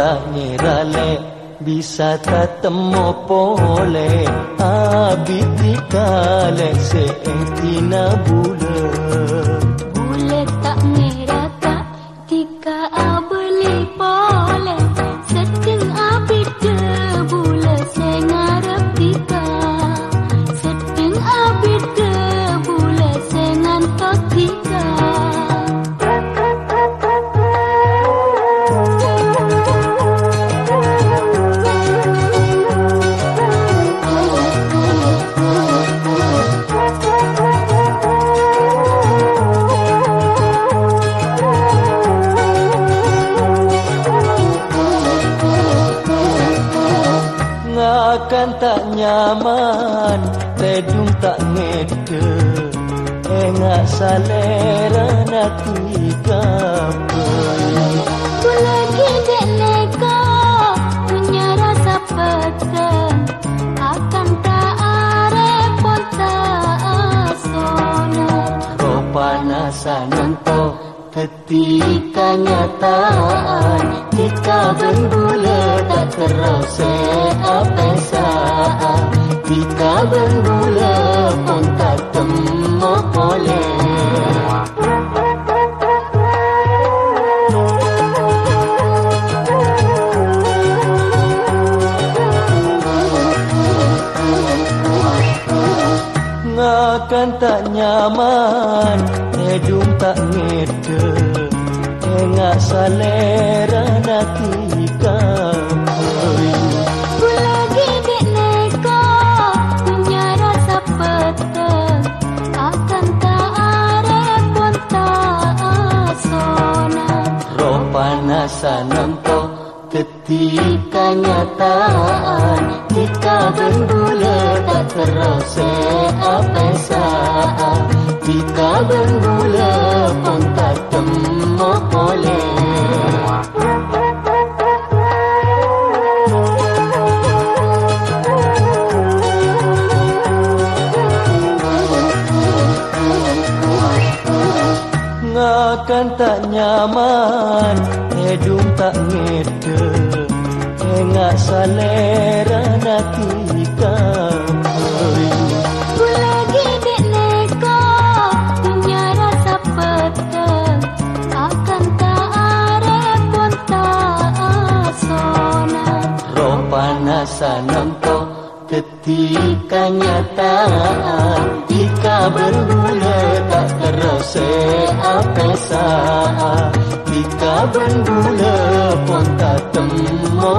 tanyerale bisa ketemu pole abdi kale seeng Ngakan tak nyaman Tedung tak ngede Engak salera nati kapel Kulagi dek neka punya rasa peteng akan tak repot tak asona. Kau panasan untuk ketika nyataan. Kita berbula tak terasa apa saat Kita berbula pun tak temu boleh Ngakan tak nyaman Hidung tak ngede Engak salera nati Panasan untuk ketika nyataan Kita berbula tak terasa apa saat Kita berbula pun tak Ngakan tak nyaman. Hidung tak ngede Engak salera rasa akan. Roh panasan untuk ketika nyataan Jika berbula tak terasa apa sa ikaban bulan pon tak temo